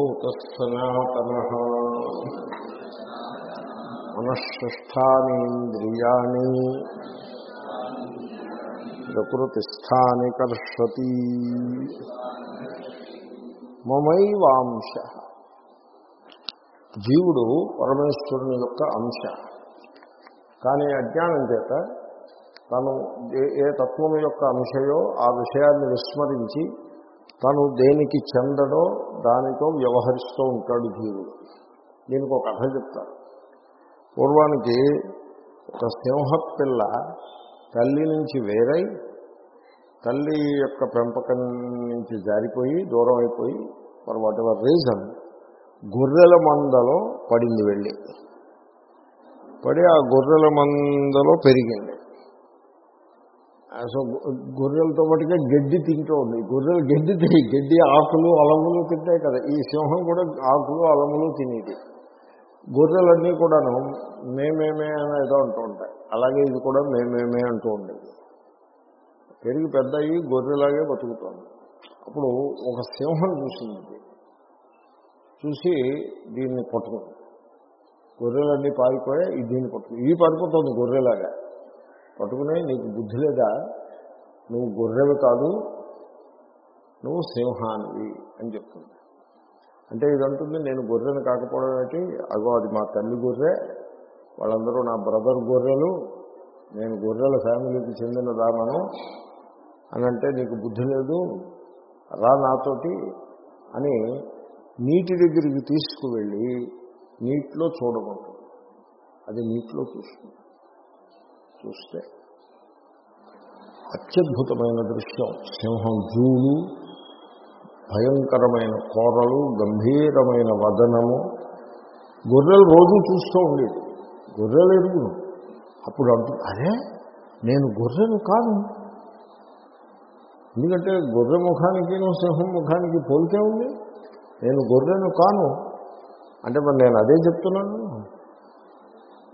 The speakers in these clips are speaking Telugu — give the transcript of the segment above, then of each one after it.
జీవభూతసనాతన మనఃష్టానీంద్రియాణి ప్రకృతిస్థాని కర్షతి మమైవాంశ. జీవుడు పరమేశ్వరుని యొక్క అంశ. కానీ అజ్ఞానం చేత తను ఏ ఏ తత్వం యొక్క అంశయో ఆ విషయాన్ని విస్మరించి తను దేనికి చెందడో దానితో వ్యవహరిస్తూ ఉంటాడు జీవుడు. దీనికి ఒక కథ చెప్తారు పూర్వానికి ఒక సింహ పిల్ల తల్లి నుంచి వేరై తల్లి యొక్క పెంపకం నుంచి జారిపోయి దూరం అయిపోయి ఫర్ వాట్ ఎవర్ రీజన్ గొర్రెల మందలో పడింది వెళ్ళి. పడి ఆ గొర్రెల మందలో పెరిగింది. సో గొర్రెలతో పాటుగా గడ్డి తింటూ ఉంది. గొర్రెలు గడ్డి తిని గడ్డి ఆకులు అలములు తింటాయి కదా. ఈ సింహం కూడా ఆకులు అలములు తినేది. గొర్రెలన్నీ కూడాను మేమేమే అని ఏదో అంటూ ఉంటాయి. అలాగే ఇది కూడా మేమేమే అంటూ ఉండేది. పెరిగి పెద్ద అయ్యి గొర్రెలాగే బతుకుతోంది. అప్పుడు ఒక సింహం చూసింది. చూసి దీన్ని పట్టుకుంది గొర్రెలన్నీ పారిపోయి దీన్ని పట్టుకుని ఇది పడిపోతుంది గొర్రెలాగా. పట్టుకుని నీకు బుద్ధి లేదా? నువ్వు గొర్రెవి కాదు నువ్వు సింహానివి అని చెప్తుంది. అంటే ఇదంటుంది నేను గొర్రెను కాకపోవడం ఏంటి? అగో అది మా తల్లి గొర్రె వాళ్ళందరూ నా బ్రదర్ గొర్రెలు నేను గొర్రెల ఫ్యామిలీకి చెందిన దానను అని అంటే నీకు బుద్ధి లేదు రా నాతోటి అని నీటి దగ్గరికి తీసుకువెళ్ళి నీటిలో చూడమంటుంది అది నీటిలో చూస్తుంది చూస్తే అత్యద్భుతమైన దృశ్యం. సింహం జూలు భయంకరమైన కోరలు గంభీరమైన వదనము. గొర్రెలు రోజు చూస్తూ ఉండేది గొర్రెలు ఎరుగును. అప్పుడు అంటు అరే నేను గొర్రెను కాదు. ఎందుకంటే గొర్రె ముఖానికి సింహం ముఖానికి పోలికే ఉంది. నేను గొర్రెను కాను. అంటే మరి నేను అదే చెప్తున్నాను.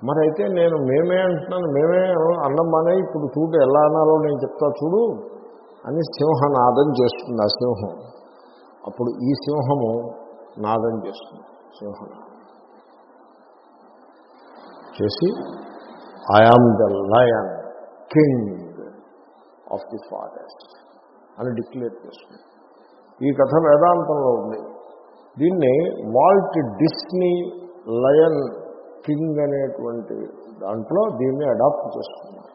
మరి అయితే నేను మేమే అంటున్నాను. మేమే అన్నం మానే ఇప్పుడు చూడు ఎలా అనాలో నేను చెప్తా చూడు అని సింహనాదం చేస్తుంది ఆ సింహం. అప్పుడు ఈ సింహము నాదం చేస్తుంది. సింహం చేసి I am the lion king of the forest అని డిక్లేర్ చేస్తుంది. ఈ కథ వేదాంతంలో ఉంది. దీన్ని వాల్ట్ డిస్నీ లయన్ కింగ్ అనేటువంటి దాంట్లో దీన్ని అడాప్ట్ చేసుకున్నారు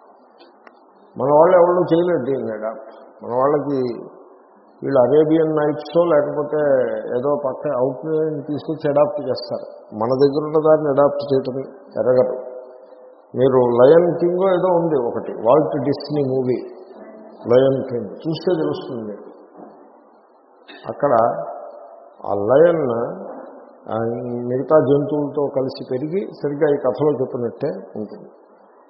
మన వాళ్ళు ఎవరు చేయలేదు దీన్ని అడాప్ట్. మన వాళ్ళకి వీళ్ళు అరేబియన్ నైట్స్ లేకపోతే ఏదో పక్క అవుట్ తీసుకొచ్చి అడాప్ట్ చేస్తారు. మన దగ్గర ఉన్న దాన్ని అడాప్ట్ చేయటం ఎరగరు మీరు లయన్ కింగ్ ఏదో ఉంది ఒకటి Walt Disney movie. Lion King చూస్తే తెలుస్తుంది. అక్కడ ఆ లయన్ మిగతా జంతువులతో కలిసి పెరిగి సరిగ్గా ఈ కథలో చెప్పినట్టే ఉంటుంది.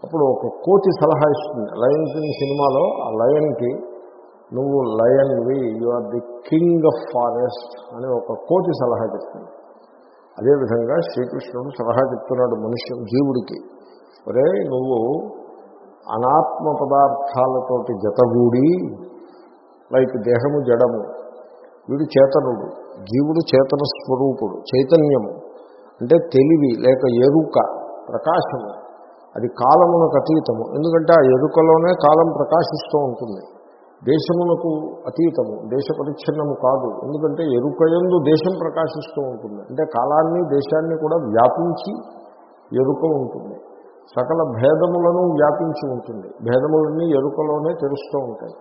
అప్పుడు ఒక కోతి సలహా ఇస్తుంది. లయన్ కింగ్ సినిమాలో ఆ లయన్కి నువ్వు లయన్వి you are the king of forest అని ఒక కోతి సలహా చెప్తుంది. అదేవిధంగా శ్రీకృష్ణుడు సలహా చెప్తున్నాడు మనుష్యం జీవుడికి. ఒరే నువ్వు అనాత్మ పదార్థాలతోటి జతగూడి లైక్ దేహము జడము వీడు చేతనుడు జీవుడు చేతన స్వరూపుడు చైతన్యము అంటే తెలివి లేక ఎరుక ప్రకాశము అది కాలమునకు అతీతము. ఎందుకంటే ఆ ఎరుకలోనే కాలం ప్రకాశిస్తూ ఉంటుంది. దేశమునకు అతీతము దేశ పరిచ్ఛిన్నము కాదు. ఎందుకంటే ఎరుకయందు దేశం ప్రకాశిస్తూ ఉంటుంది. అంటే కాలాన్ని దేశాన్ని కూడా వ్యాపించి ఎరుక ఉంటుంది. సకల భేదములను వ్యాపించి ఉంటుంది. భేదములన్నీ ఎరుకలోనే తెలుస్తూ ఉంటాయి.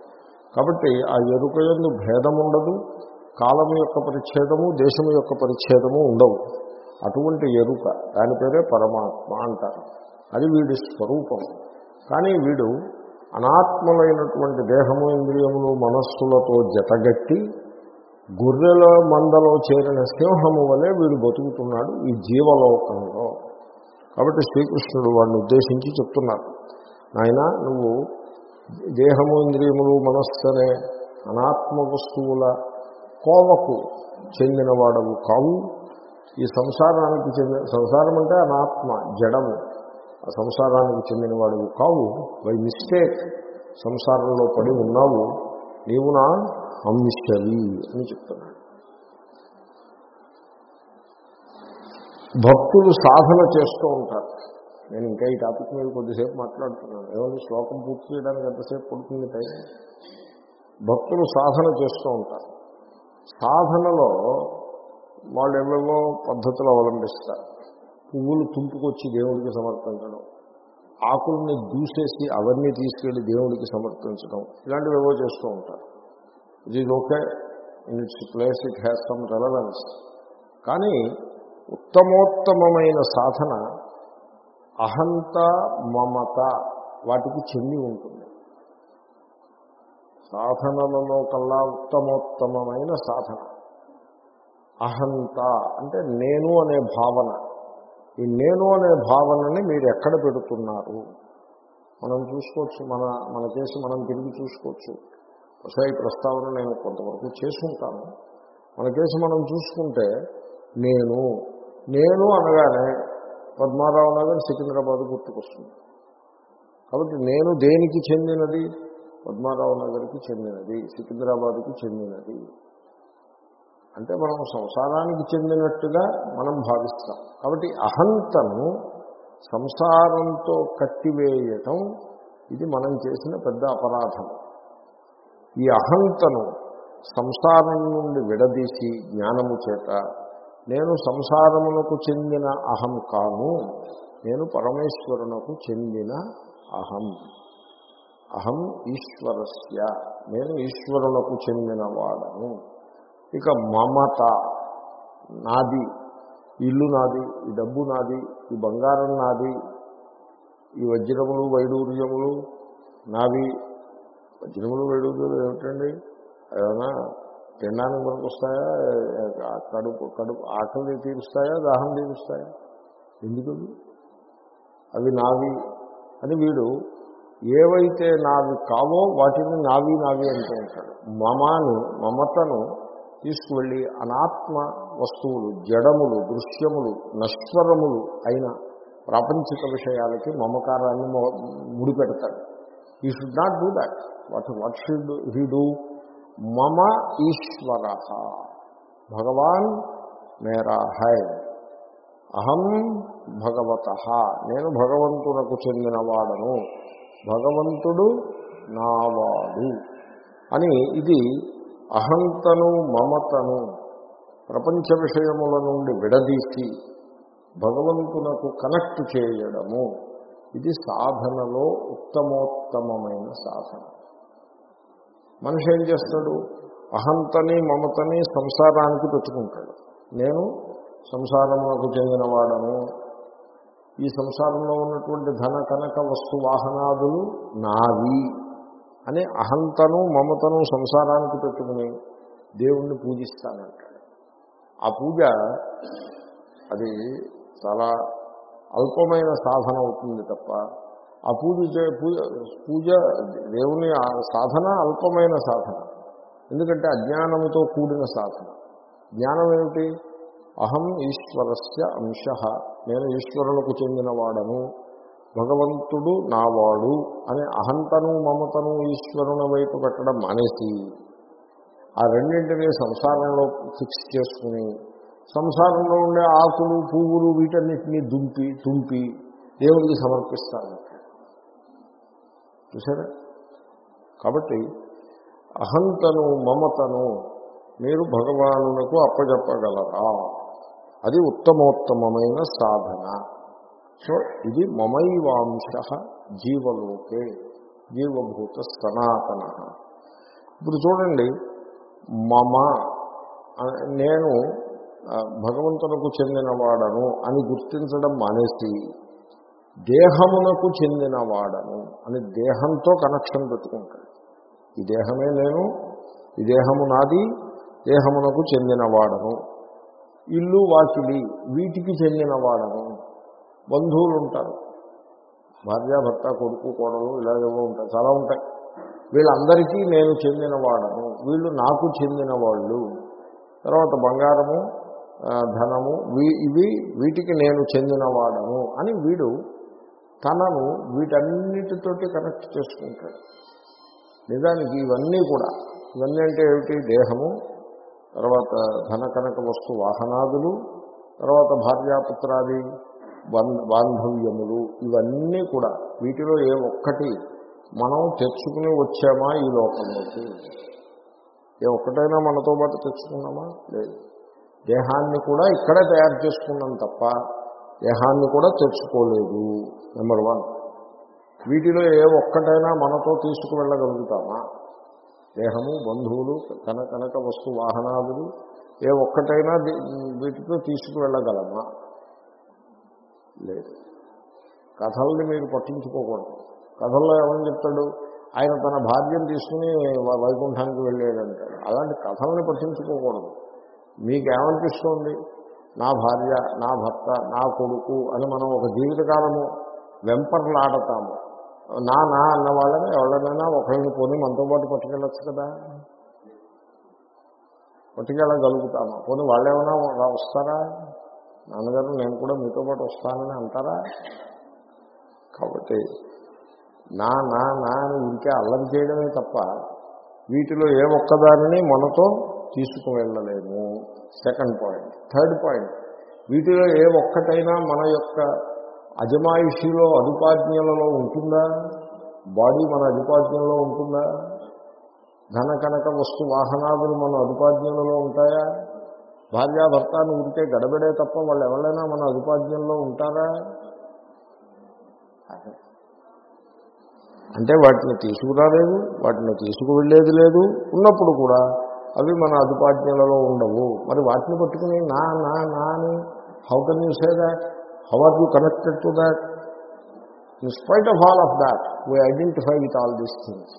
కాబట్టి ఆ ఎరుక ఎందు భేదం భేదముండదు కాలము యొక్క పరిచ్ఛేదము దేశము యొక్క పరిచ్ఛేదము ఉండవు. అటువంటి ఎరుక దాని పేరే పరమాత్మ అంటారు. అది వీడి స్వరూపం. కానీ వీడు అనాత్మలైనటువంటి దేహము ఇంద్రియములు మనస్సులతో జతగట్టి గొర్రెల మందలో చేరిన సింహము వలె వీడు బతుకుతున్నాడు ఈ జీవలోకంలో. కాబట్టి శ్రీకృష్ణుడు వాడిని ఉద్దేశించి చెప్తున్నారు. నాయన నువ్వు దేహము ఇంద్రియములు మనస్సు అనే అనాత్మ వస్తువుల కోవకు చెందినవాడవు కావు. ఈ సంసారానికి చెందిన సంసారం అంటే అనాత్మ జడము. ఆ సంసారానికి చెందినవాడవు కావు. బై మిస్టేక్ సంసారంలో పడి ఉన్నావు. నీవు నా అంశవి అని చెప్తున్నాడు. భక్తులు సాధన చేస్తూ ఉంటారు. నేను ఇంకా ఈ టాపిక్ మీద కొద్దిసేపు మాట్లాడుతున్నాను. ఏమైనా శ్లోకం పూర్తి చేయడానికి ఎంతసేపు పడుతుంది టైం? భక్తులు సాధన చేస్తూ ఉంటారు. సాధనలో వాళ్ళు ఏవేవో పద్ధతులు అవలంబిస్తారు. పువ్వులు తుంపుకొచ్చి దేవుడికి సమర్పించడం ఆకుల్ని దూసేసి అవన్నీ తీసుకెళ్ళి దేవుడికి సమర్పించడం ఇలాంటివి ఏవో చేస్తూ ఉంటారు. ఇది okay. In its place it has some relevance. కానీ ఉత్తమోత్తమైన సాధన అహంత మమత వాటికి చెంది ఉంటుంది. సాధనలలో కల్లా ఉత్తమోత్తమైన సాధన అహంత అంటే నేను అనే భావన. ఈ నేను అనే భావనని మీరు ఎక్కడ పెడుతున్నారు? మనం చూసుకోవచ్చు మన మన చేసి మనం తిరిగి చూసుకోవచ్చు. బహుశా ఈ ప్రస్తావన నేను కొంతవరకు చేసుకుంటాను మన కేసు మనం చూసుకుంటే నేను నేను అనగానే పద్మారావు నగర్ సికింద్రాబాద్ గుర్తుకొస్తుంది. కాబట్టి నేను దేనికి చెందినది? పద్మారావు నగర్కి చెందినది సికింద్రాబాద్కి చెందినది. అంటే మనం సంసారానికి చెందినట్టుగా మనం భావిస్తాం. కాబట్టి అహంతను సంసారంతో కట్టివేయటం ఇది మనం చేసిన పెద్ద అపరాధం. ఈ అహంతను సంసారం నుండి విడదీసి జ్ఞానము చేత నేను సంసారమునకు చెందిన అహం కాను నేను పరమేశ్వరునకు చెందిన అహం. అహం ఈశ్వరస్య నేను ఈశ్వరునకు చెందిన వాడను. ఇక మమత నాది ఇల్లు నాది ఈ డబ్బు నాది ఈ బంగారం నాది ఈ వజ్రములు వైడూర్యములు నావి. వజ్రములు వైడూర్యములు ఏమిటండి? ఏదైనా తినడానికి పనికొస్తాయా కడుపు కడుపు ఆకలి తీరుస్తాయా? దాహం తీరుస్తాయా? ఎందుకు? అవి నావి. అని వీడు ఏవైతే నావి కావో వాటిని నావి నావి అంటూ ఉంటాడు. మమాను మమతను తీసుకువెళ్ళి అనాత్మ వస్తువులు జడములు దృశ్యములు నశ్వరములు అయిన ప్రాపంచిక విషయాలకి మమకారాన్ని ముడిపెడతాడు. He should not do that what what should he do మమ ఈశ్వర. భగవాన్ మేరా హై. అహం భగవత. నేను భగవంతునకు చెందినవాడను. భగవంతుడు నావాడు. అని ఇది అహంతను మమతను ప్రపంచ విషయముల నుండి విడదీసి భగవంతునకు కనెక్ట్ చేయడము. ఇది సాధనలో ఉత్తమోత్తమైన సాధన. మనిషి ఏం చేస్తాడు? అహంతని మమతని సంసారానికి పెట్టుకుంటాడు. నేను సంసారమునకు చెందినవాడను. ఈ సంసారంలో ఉన్నటువంటి ధన కనక వస్తు వాహనాదులు నావి అని అహంతను మమతను సంసారానికి పెట్టుకుని దేవుణ్ణి పూజిస్తానంటాడు. ఆ పూజ అది చాలా అల్పమైన సాధన అవుతుంది తప్ప ఆ పూజ చే- పూజ పూజ దేవుని సాధన అల్పమైన సాధన. ఎందుకంటే అజ్ఞానముతో కూడిన సాధన. జ్ఞానం ఏమిటి? అహం ఈశ్వరస్య అంశ. నేను ఈశ్వరులకు చెందినవాడను. భగవంతుడు నావాడు అనే అహంతను మమతను ఈశ్వరుని వైపు పెట్టడం మానేసి ఆ రెండింటినీ సంసారంలో ఫిక్స్ చేసుకుని సంసారంలో ఉండే ఆకులు పువ్వులు వీటన్నిటినీ దుంపి తుంపి దేవుడికి సమర్పిస్తాను చూసారా కాబట్టి అహంతను మమతను మీరు భగవానునకు అప్పజెప్పగలరా? అది ఉత్తమోత్తమమైన సాధన. సో ఇది మమైవాంశ జీవలోకే జీవభూత సనాతన. ఇప్పుడు చూడండి మమ నేను భగవంతునకు చెందినవాడను అని గుర్తించడం మానేసి దేహమునకు చెందినవాడను అని దేహంతో కనెక్షన్ పెట్టుకుంటాడు. ఈ దేహమే నేను ఈ దేహము నాది దేహమునకు చెందినవాడను. ఇల్లు వాకిలి వీటికి చెందినవాడను. బంధువులు ఉంటారు. భార్యాభర్త కొడుకు కోడలు ఇలాగేవో ఉంటాయి చాలా ఉంటాయి. వీళ్ళందరికీ నేను చెందినవాడను. వీళ్ళు నాకు చెందిన వాళ్ళు తర్వాత బంగారము ధనము వీ ఇవి వీటికి నేను చెందినవాడను అని వీడు తనను వీటన్నిటితోటి కనెక్ట్ చేసుకుంటాడు. నిజానికి ఇవన్నీ కూడా ఇవన్నీ అంటే ఏమిటి? దేహము తర్వాత ధన కనక వస్తు వాహనాదులు తర్వాత భార్యాపుత్రాది బాంధవ్యములు ఇవన్నీ కూడా వీటిలో ఏ ఒక్కటి మనం తెచ్చుకుని వచ్చామా ఈ లోకంలోకి? ఏ ఒక్కటైనా మనతో పాటు తెచ్చుకున్నామా? లేదు. దేహాన్ని కూడా ఇక్కడే తయారు చేసుకున్నాం తప్ప దేహాన్ని కూడా తెచ్చుకోలేదు నెంబర్ వన్. వీటిలో ఏ ఒక్కటైనా మనతో తీసుకువెళ్ళగలుగుతామా? దేహము బంధువులు కన కనక వస్తు వాహనాదులు ఏ ఒక్కటైనా వీటితో తీసుకువెళ్ళగలమా? లేదు. కథల్ని మీరు పట్టించుకోకూడదు. కథల్లో ఏమని చెప్తాడు? ఆయన తన భార్యను తీసుకుని వైకుంఠానికి వెళ్ళాడంటాడు అలాంటి కథల్ని పట్టించుకోకూడదు. మీకేమనిపిస్తుంది? నా భార్య నా భర్త నా కొడుకు అని మనం ఒక జీవితకాలము వెంపర్లాడతాము. నా నా అన్న వాళ్ళని ఎవరినైనా ఒకరిని పోనీ మనతో పాటు పట్టుకెళ్ళచ్చు కదా. పట్టుకెళ్ళగలుగుతామా. పోనీ వాళ్ళు ఏమైనా రా- వస్తారా? నాన్నగారు నేను కూడా మీతో పాటు వస్తానని అంటారా? కాబట్టి నా నా నా అని ఇంకే అల్లరి చేయడమే తప్ప వీటిలో ఏ ఒక్కదానిని మనతో తీసుకువెళ్ళలేము. Second point. Third point. వీటిలో ఏ ఒక్కటైనా మన యొక్క అజమాయిషిలో అదుపాజ్ఞలలో ఉంటుందా? బాడీ మన అదుపాజ్ఞలో ఉంటుందా? ధన కనక వస్తు వాహనాదులు మన అదుపాజ్ఞలలో ఉంటాయా? భార్యాభర్తను ఉంటే గడబడే తప్ప వాళ్ళు ఎవరైనా మన అదుపాజ్ఞంలో ఉంటారా? అంటే వాటిని తీసుకురాలేదు వాటిని తీసుకువెళ్ళేది లేదు. ఉన్నప్పుడు కూడా అవి మన అదుపాజ్ఞలలో ఉండవు. మరి వాటిని పట్టుకుని నా నా నా అని how can you say that how are you connected to that in spite of all of that we identify with all these things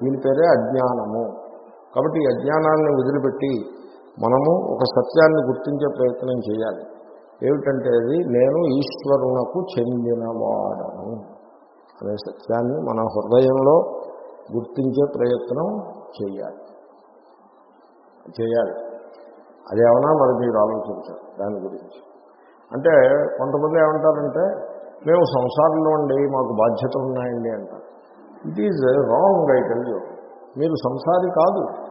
దీని పేరే అజ్ఞానము. కాబట్టి ఈ అజ్ఞానాన్ని వదిలిపెట్టి మనము ఒక సత్యాన్ని గుర్తించే ప్రయత్నం చేయాలి. ఏమిటంటే అది నేను ఈశ్వరునకు చెందినవాడను. అనే సత్యాన్ని మన హృదయంలో గుర్తించే ప్రయత్నం చేయాలి. చేయాలి. అదేమన్నా మరి మీరు ఆలోచించారు దాని గురించి. అంటే కొంతమంది ఏమంటారంటే మేము సంసారంలో ఉండి మాకు బాధ్యతలు ఉన్నాయండి అంటారు. It is wrong I tell you మీరు సంసారి కాదు.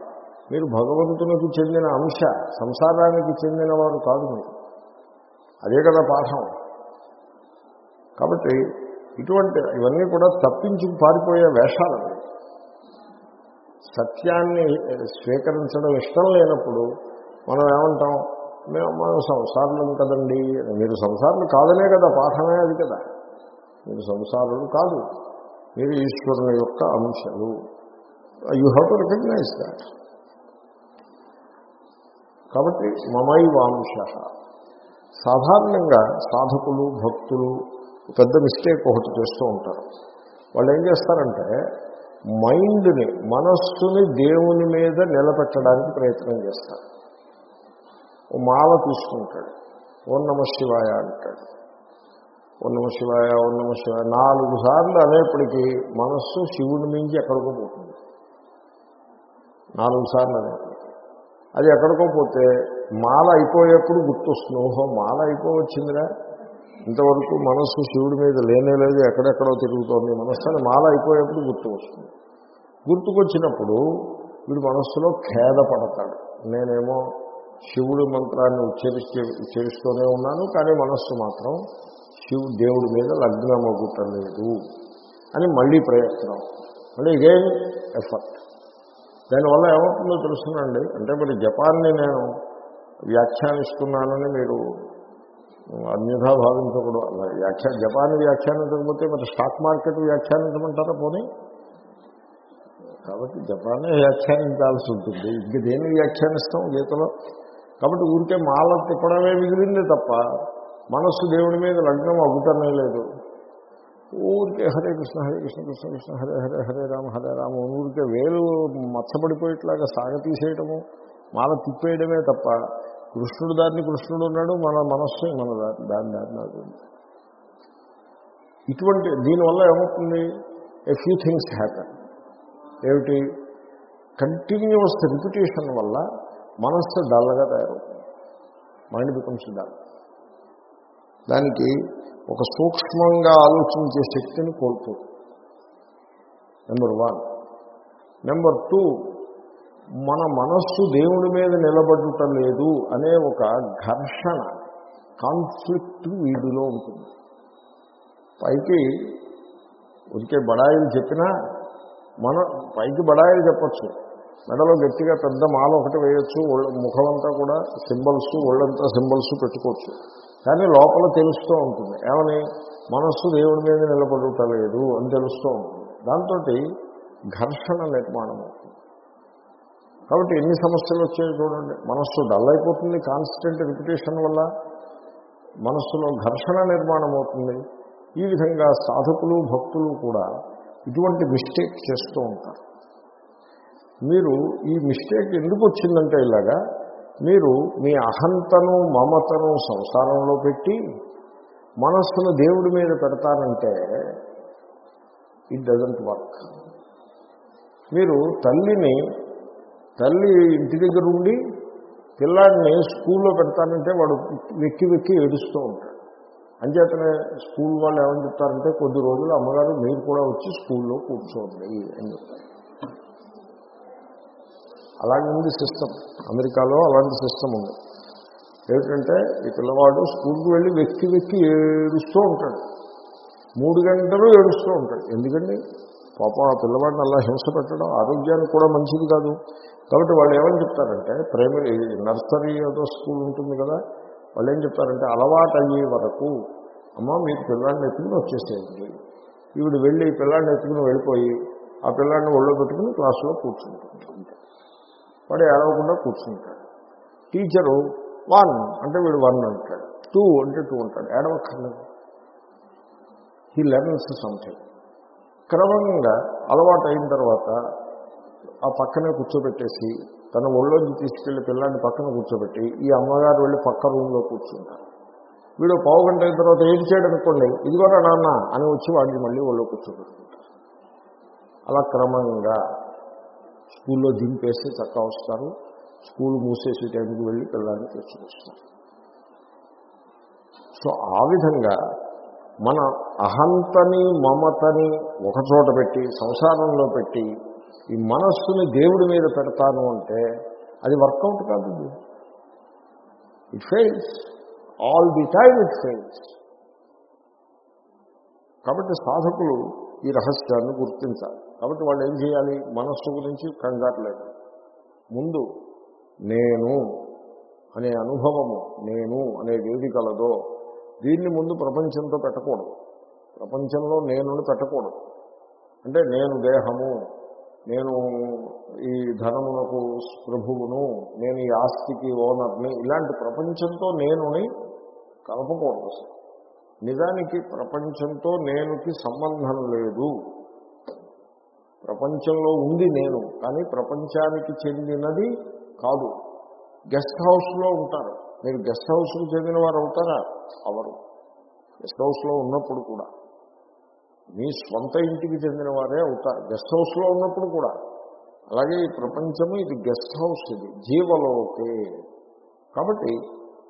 మీరు భగవంతునికి చెందిన అంశ సంసారానికి చెందిన వారు కాదు మీరు. అదే కదా పాఠం. కాబట్టి ఇటువంటి ఇవన్నీ కూడా తప్పించి పారిపోయే వేషాలు అవి. సత్యాన్ని స్వీకరించడం ఇష్టం లేనప్పుడు మనం ఏమంటాం మేము మనం సంసారులం కదండి. మీరు సంసారులు కాదనే కదా పాఠమే అది కదా. మీరు సంసారులు కాదు. మీరు ఈశ్వరుని యొక్క అంశాలు. You have to recognize that కాబట్టి మమైవాంశ. సాధారణంగా సాధకులు భక్తులు పెద్ద మిస్టేక్ ఒకటి చేస్తూ ఉంటారు. వాళ్ళు ఏం చేస్తారంటే మైండ్ని మనస్సుని దేవుని మీద నిలబెట్టడానికి ప్రయత్నం చేస్తారు. ఓ మాల తీసుకుంటాడు ఓం నమ శివాయ అంటాడు. ఓం నమ శివాయ ఓం నమ శివాయ. నాలుగు సార్లు అనేప్పటికీ మనస్సు శివుడి మించి ఎక్కడికో పోతుంది. నాలుగు సార్లు అనేప్పటికీ. అది ఎక్కడికో పోతే మాల అయిపోయేప్పుడు గుర్తొస్తుంది. ఓహో మాల అయిపోవచ్చిందిరా. ఇంతవరకు మనస్సు శివుడి మీద లేనే లేదు ఎక్కడెక్కడో తిరుగుతోంది. మనస్సు అని మాల అయిపోయేప్పుడు గుర్తు వస్తుంది. గుర్తుకొచ్చినప్పుడు వీడు మనస్సులో ఖేదపడతాడు. నేనేమో శివుడి మంత్రాన్ని ఉచ్చరిస్తే ఉచ్చరిస్తూనే ఉన్నాను కానీ మనస్సు మాత్రం శివు దేవుడి మీద లగ్నమగుటలేదు అని మళ్ళీ ప్రయత్నం మళ్ళీ ఇగైన్ ఎఫర్ట్ దానివల్ల ఏమవుతుందో తెలుస్తుందండి అంటే మరి జపాన్ని నేను వ్యాఖ్యానిస్తున్నానని మీరు అన్యథా భావించకూడదు. అలా వ్యాఖ్యా జపాన్ వ్యాఖ్యానించకపోతే మరి స్టాక్ మార్కెట్ వ్యాఖ్యానించమంటారా పోనీ? కాబట్టి జపానే వ్యాఖ్యానించాల్సి ఉంటుంది. ఇంక దేన్ని వ్యాఖ్యానిస్తాం గీతలో? కాబట్టి ఊరికే మాల తిప్పడమే మిగిలింది తప్ప మనస్సు దేవుడి మీద లగ్నం అగ్గుతనే లేదు. ఊరికే హరే కృష్ణ హరే కృష్ణ కృష్ణ కృష్ణ హరే హరే హరే రామ హరే రామ ఊరికే వేలు మచ్చబడిపోయేట్లాగా సాగతీసేయటము మాల తిప్పేయడమే తప్ప కృష్ణుడు దారిని కృష్ణుడు ఉన్నాడు మన మనస్సు మన దారి దాని దారిని అది. ఇటువంటి దీనివల్ల ఏమవుతుంది? ఏ ఫ్యూ థింగ్స్ హ్యాపన్ ఏమిటి? కంటిన్యూస్ రిపిటేషన్ వల్ల మనస్సు డల్గా తయారవుతుంది. మైండ్ బికమ్స్ డల్ దానికి ఒక సూక్ష్మంగా ఆలోచించే శక్తిని కోల్పోతుంది. నెంబర్ వన్ నెంబర్ టూ మన మనస్సు దేవుడి మీద నిలబడుట లేదు అనే ఒక ఘర్షణ కాన్ఫ్లిక్ట్ వీడిలో ఉంటుంది. పైకి ఉరికే బడాయిలు చెప్పినా మన పైకి బడాయిలు చెప్పచ్చు. మెడలో గట్టిగా పెద్ద మాల ఒకటి వేయచ్చు ముఖమంతా కూడా సింబల్స్ ఒళ్ళంతా సింబల్స్ పెట్టుకోవచ్చు. కానీ లోపల తెలుస్తూ ఉంటుంది. ఏమని? మనస్సు దేవుడి మీద నిలబడుటలేదు అని తెలుస్తూ ఉంటుంది. దాంతో ఘర్షణ నిర్మాణం అవుతుంది. కాబట్టి ఎన్ని సమస్యలు వచ్చాయో చూడండి. మనస్సు డల్ అయిపోతుంది కాన్స్టెంట్ రిపిటేషన్ వల్ల మనస్సులో ఘర్షణ నిర్మాణం అవుతుంది ఈ విధంగా సాధకులు భక్తులు కూడా ఇటువంటి మిస్టేక్ చేస్తూ ఉంటారు. మీరు ఈ మిస్టేక్ ఎందుకు వచ్చిందంటే ఇలాగా మీరు మీ అహంతను మమతను సంసారంలో పెట్టి మనస్సును దేవుడి మీద పెడతారంటే ఇట్ డజంట్ వర్క్ మీరు తల్లిని తల్లి ఇంటి దగ్గర ఉండి పిల్లాడిని స్కూల్లో పెడతానంటే వాడు వెక్కి వెక్కి ఏడుస్తూ ఉంటాడు. అంచేతనే స్కూల్ వాళ్ళు ఏమని చెప్తారంటే కొద్ది రోజులు అమ్మగారు మీరు కూడా వచ్చి స్కూల్లో కూర్చోండి అని చెప్తారు. అలాగే ఉంది సిస్టమ్ అమెరికాలో అలాంటి సిస్టమ్ ఉంది. ఏమిటంటే ఈ పిల్లవాడు స్కూల్కి వెళ్ళి వెక్కి వెక్కి ఏడుస్తూ ఉంటాడు. మూడు గంటలు ఏడుస్తూ ఉంటాడు. ఎందుకండి? పాపం ఆ పిల్లవాడిని అలా హింస పెట్టడం ఆరోగ్యానికి కూడా మంచిది కాదు. కాబట్టి వాళ్ళు ఏమని చెప్తారంటే ప్రైమరీ నర్సరీ ఏదో స్కూల్ ఉంటుంది కదా వాళ్ళు ఏం చెప్తారంటే అలవాటు అయ్యే వరకు అమ్మ మీరు పిల్లాడిని ఎత్తుకుని వచ్చేసేయండి. ఈవిడ వెళ్ళి పిల్లాడిని ఎత్తుకుని వెళ్ళిపోయి ఆ పిల్లాడిని ఒళ్ళో పెట్టుకుని క్లాసులో కూర్చుంటుంది. వాడు ఏడవకుండా కూర్చుంటాడు. టీచరు వన్ అంటే వీడు వన్ అంటాడు. టూ అంటే టూ అంటాడు. ఏడవక్కర్లేదు. He learns something. క్రమంగా అలవాటు అయిన తర్వాత ఆ పక్కనే కూర్చోబెట్టేసి తన ఒళ్ళోంచి తీసుకెళ్ళి పిల్లాన్ని పక్కన కూర్చోబెట్టి ఈ అమ్మగారు వెళ్ళి పక్క రూమ్లో కూర్చుంటారు వీడు పావు గంట అయిన తర్వాత ఏం చేయడం అనుకోండి ఇదిగోరా నాన్న అని వచ్చి వాడిని మళ్ళీ ఒళ్ళో కూర్చోబెట్టుకుంటారు అలా క్రమంగా స్కూల్లో దింపేసి చక్క వస్తారు. స్కూల్ మూసేసి టైంకి వెళ్ళి పిల్లాన్ని తెచ్చుకొస్తారు సో ఆ విధంగా మన అహంతని మమతని ఒకచోట పెట్టి సంసారంలో పెట్టి ఈ మనస్సుని దేవుడి మీద పెడతాను అంటే అది వర్కౌట్ కాదు it fails all the time it fails కాబట్టి సాధకులు ఈ రహస్యాన్ని గుర్తించాలి. కాబట్టి వాళ్ళు ఏం చేయాలి? మనస్సు గురించి కంగారు ముందు నేను అనే అనుభవము నేను అనేది ఏది కలదో దీన్ని ముందు ప్రపంచంతో పెట్టకూడదు. ప్రపంచంలో నేను పెట్టకూడదు. అంటే నేను దేహము నేను ఈ ధనమునకు ప్రభువును నేను ఈ ఆస్తికి ఓనర్ని ఇలాంటి ప్రపంచంతో నేనుని కలపకూడదు నిజానికి ప్రపంచంతో నేనుకి సంబంధం లేదు. ప్రపంచంలో ఉంది నేను కానీ ప్రపంచానికి చెందినది కాదు. గెస్ట్ హౌస్లో ఉంటారు. మీరు గెస్ట్ హౌస్కు చెందిన వారు అవుతారా అవరు గెస్ట్ హౌస్లో ఉన్నప్పుడు కూడా. మీ స్వంత ఇంటికి చెందిన వారే అవుతారు. గెస్ట్ హౌస్లో ఉన్నప్పుడు కూడా. అలాగే ఈ ప్రపంచము ఇది గెస్ట్ హౌస్ ఇది జీవలోకే. కాబట్టి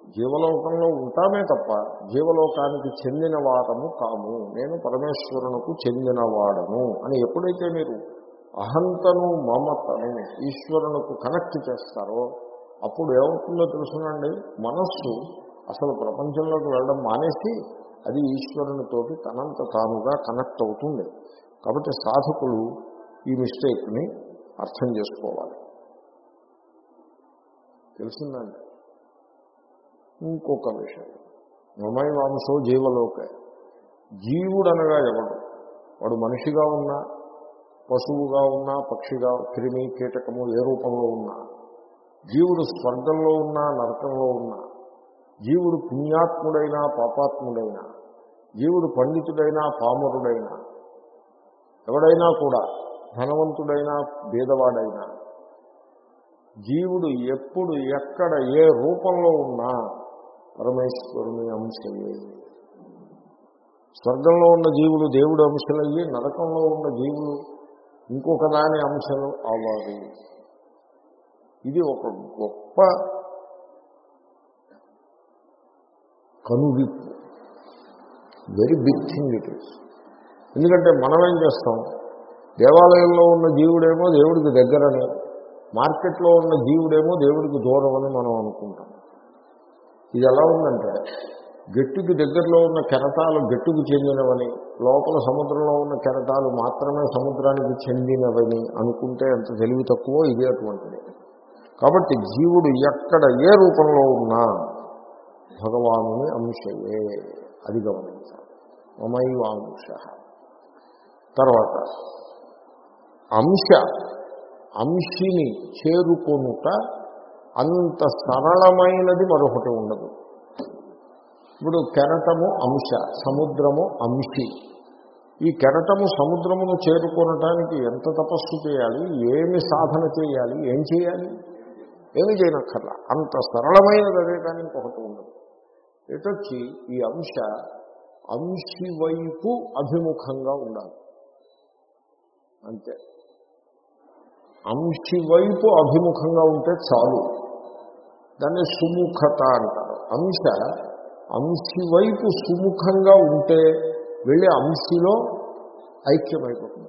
జీవలోకంలో ఉంటామే తప్ప జీవలోకానికి చెందిన వారము కాము. నేను పరమేశ్వరునకు చెందినవాడను అని ఎప్పుడైతే మీరు అహంతను మమతను ఈశ్వరునకు కనెక్ట్ చేస్తారో అప్పుడు ఏమవుతుందో తెలుసునండి? మనస్సు అసలు ప్రపంచంలోకి వెళ్ళడం మానేసి అది ఈశ్వరునితోటి తనంత తానుగా కనెక్ట్ అవుతుంది. కాబట్టి సాధకులు ఈ మిస్టేక్ని అర్థం చేసుకోవాలి. తెలిసిందండి? ఇంకొక విషయం. మమై వాంసో జీవలోకే. జీవుడు అనగా ఎవడు? వాడు మనిషిగా ఉన్నా పశువుగా ఉన్నా పక్షిగా క్రిమి కీటకము ఏ రూపంలో ఉన్నా జీవుడు స్వర్గంలో ఉన్నా నరకంలో ఉన్నా జీవుడు పుణ్యాత్ముడైనా పాపాత్ముడైనా జీవుడు పండితుడైనా పామరుడైనా ఎవడైనా కూడా ధనవంతుడైనా భేదవాడైనా జీవుడు ఎప్పుడు ఎక్కడ ఏ రూపంలో ఉన్నా పరమేశ్వరుని అంశయే. స్వర్గంలో ఉన్న జీవులు దేవుడు అంశలయ్యి నరకంలో ఉన్న జీవులు ఇంకొక దాని అంశలు అవ్వాలి. ఇది ఒక గొప్ప కనువిప్పు. Very big thing it is ఎందుకంటే మనం ఏం చేస్తాం? దేవాలయంలో ఉన్న జీవుడేమో దేవుడికి దగ్గరని మార్కెట్లో ఉన్న జీవుడేమో దేవుడికి దూరం అని మనం అనుకుంటాం. ఇది ఎలా ఉందంటే గట్టుకి దగ్గరలో ఉన్న కెరటాలు గట్టుకు చెందినవని లోపల సముద్రంలో ఉన్న కెరటాలు మాత్రమే సముద్రానికి చెందినవని అనుకుంటే ఎంత తెలివి తక్కువ ఇదే అటువంటిది. కాబట్టి జీవుడు ఎక్కడ ఏ రూపంలో ఉన్నా భగవానుని అంశయే అది గమనించాలి. మమైవాంశ తర్వాత అంశ అంశిని చేరుకొనుట అంత సరళమైనది మరొకటి ఉండదు. ఇప్పుడు కెరటము అంశ సముద్రము అంశి. ఈ కెరటము సముద్రమును చేరుకోనటానికి ఎంత తపస్సు చేయాలి? ఏమి సాధన చేయాలి? ఏం చేయాలి? ఏమి చేయనక్కర్లా. అంత సరళమైనది అదే కానీ ఇంకొకటి ఉండదు. ఎటొచ్చి ఈ అంశ అంశి వైపు అభిముఖంగా ఉండాలి. అంతే. అంశి వైపు అభిముఖంగా ఉంటే చాలు. దాన్ని సుముఖత అంటారు. అంశ అంశి వైపు సుముఖంగా ఉంటే వెళ్ళి అంశిలో ఐక్యమైపోతుంది.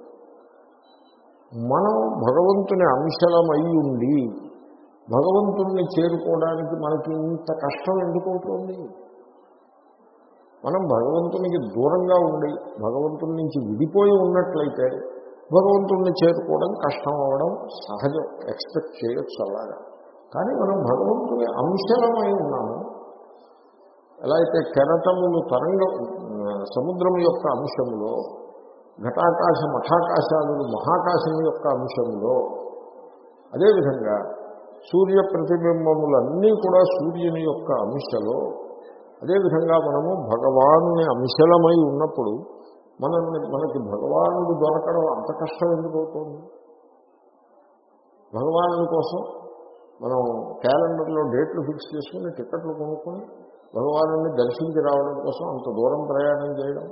మనం భగవంతుని అంశలమై ఉండి భగవంతుణ్ణి చేరుకోవడానికి మనకి ఇంత కష్టం ఎందుకు అవుతుంది? మనం భగవంతునికి దూరంగా ఉండి భగవంతుని నుంచి విడిపోయి ఉన్నట్లయితే భగవంతుణ్ణి చేరుకోవడం కష్టం అవ్వడం సహజం. ఎక్స్పెక్ట్ చేయొచ్చు అలాగా. కానీ మనం భగవంతుని అంశలమై ఉన్నాము. ఎలా అయితే కెరటములు తరంగం సముద్రం యొక్క అంశములో ఘటాకాశ మఠాకాశాలు మహాకాశం యొక్క అంశములో అదేవిధంగా సూర్య ప్రతిబింబములన్నీ కూడా సూర్యుని యొక్క అంశలో అదేవిధంగా మనము భగవాను అంశలమై ఉన్నప్పుడు మనం మనకి భగవానుడు దొరకడం అంత కష్టం ఎందుకు అవుతుంది? భగవానుడి కోసం మనం క్యాలెండర్లో డేట్లు ఫిక్స్ చేసుకుని టికెట్లు కొనుక్కొని భగవాను దర్శించి రావడం కోసం అంత దూరం ప్రయాణం చేయడం.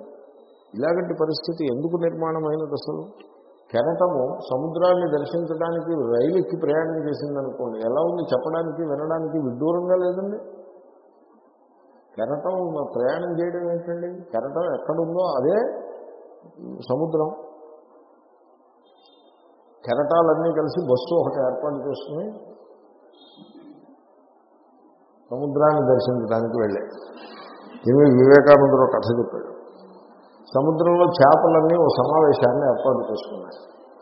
ఇలాగంటి పరిస్థితి ఎందుకు నిర్మాణమైనది అసలు? కెరటము సముద్రాన్ని దర్శించడానికి రైలు ఎక్కి ప్రయాణం చేసిందనుకోండి ఎలా ఉంది చెప్పడానికి వినడానికి విడ్డూరంగా లేదండి? కెరటం ప్రయాణం చేయడం ఏంటండి? కెరటం ఎక్కడుందో అదే సముద్రం. కెరటాలన్నీ కలిసి బస్సు ఒకటి ఏర్పాటు చేసుకుని సముద్రాన్ని దర్శించడానికి వెళ్ళే. దీని వివేకానందుడు కథ చెప్పాడు. సముద్రంలో చేపలన్నీ ఓ సమావేశాన్ని ఏర్పాటు చేసుకున్నాయి.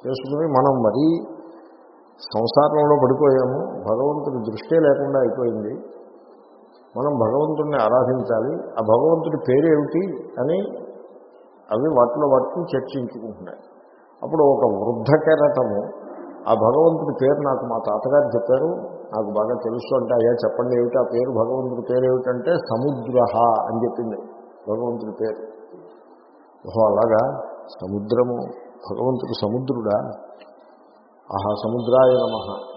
చేసుకుని మనం మరీ సంసారంలో పడిపోయాము. భగవంతుడి దృష్టే లేకుండా అయిపోయింది. మనం భగవంతుడిని ఆరాధించాలి. ఆ భగవంతుడి పేరేమిటి అని అవి వాటిలో వాటిని చర్చించుకుంటున్నాయి. అప్పుడు ఒక వృద్ధ కెరటము ఆ భగవంతుడి పేరు నాకు మా తాతగారు చెప్పారు నాకు బాగా తెలుసు అంటే అయ్యా చెప్పండి ఏమిటి ఆ పేరు? భగవంతుడి పేరు ఏమిటంటే సముద్ర అని చెప్పింది భగవంతుడి పేరు. ఓహో అలాగా? సముద్రము భగవంతుడు సముద్రుడా? ఆహా సముద్రాయ నమ.